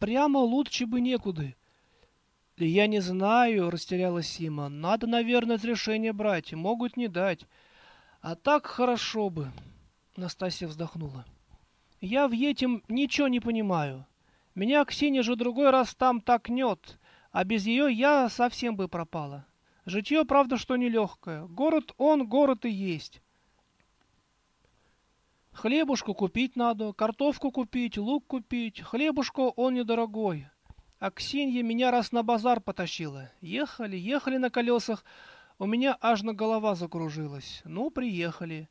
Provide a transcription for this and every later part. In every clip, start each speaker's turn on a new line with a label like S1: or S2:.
S1: прямо лучше бы некуда. Я не знаю, растерялась Сима. Надо, наверное, разрешение брать, могут не дать. А так хорошо бы. Настасья вздохнула. Я в этом ничего не понимаю. Меня Ксения же другой раз там так нет, а без ее я совсем бы пропала. Житье, правда, что нелегкое. Город он, город и есть. Хлебушку купить надо, картошку купить, лук купить. Хлебушку он недорогой. А Ксения меня раз на базар потащила. Ехали, ехали на колесах. У меня аж на голова закружилась. Ну, приехали.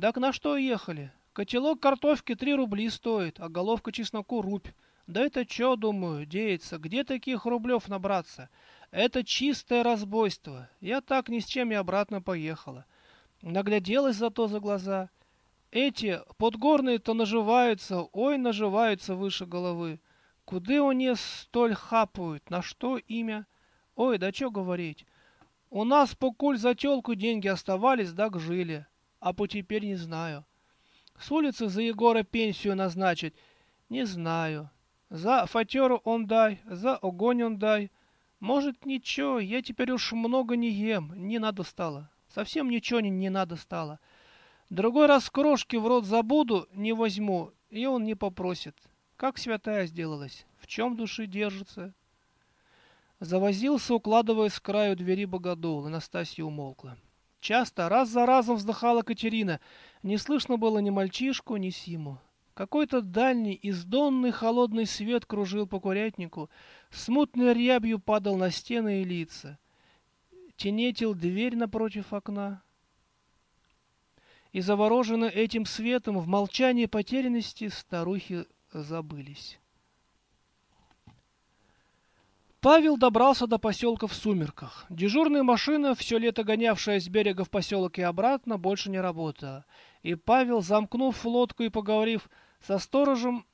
S1: Так на что ехали? Котелок картошки три рубли стоит, а головка чесноку рубь. Да это чё, думаю, деется, где таких рублев набраться? Это чистое разбойство. Я так ни с чем и обратно поехала. Нагляделась зато за глаза. Эти подгорные-то наживаются, ой, наживаются выше головы. Куды они столь хапают, на что имя? Ой, да чё говорить. У нас покуль за тёлку деньги оставались, так жили. А по теперь не знаю. С улицы за Егора пенсию назначить? Не знаю. За фатеру он дай, за огонь он дай. Может, ничего, я теперь уж много не ем, не надо стало. Совсем ничего не, не надо стало. Другой раз крошки в рот забуду, не возьму, и он не попросит. Как святая сделалась, в чем души держится? Завозился, укладывая с краю двери богодул, и Настасья умолкла. Часто, раз за разом вздыхала Катерина. Не слышно было ни мальчишку, ни Симу. Какой-то дальний, издонный холодный свет кружил по курятнику, смутной рябью падал на стены и лица. Тенетил дверь напротив окна. И завороженно этим светом в молчании потерянности старухи забылись. Павел добрался до поселка в сумерках. Дежурная машина, все лето гонявшая с берега в поселок и обратно, больше не работала. И Павел, замкнув лодку и поговорив со сторожем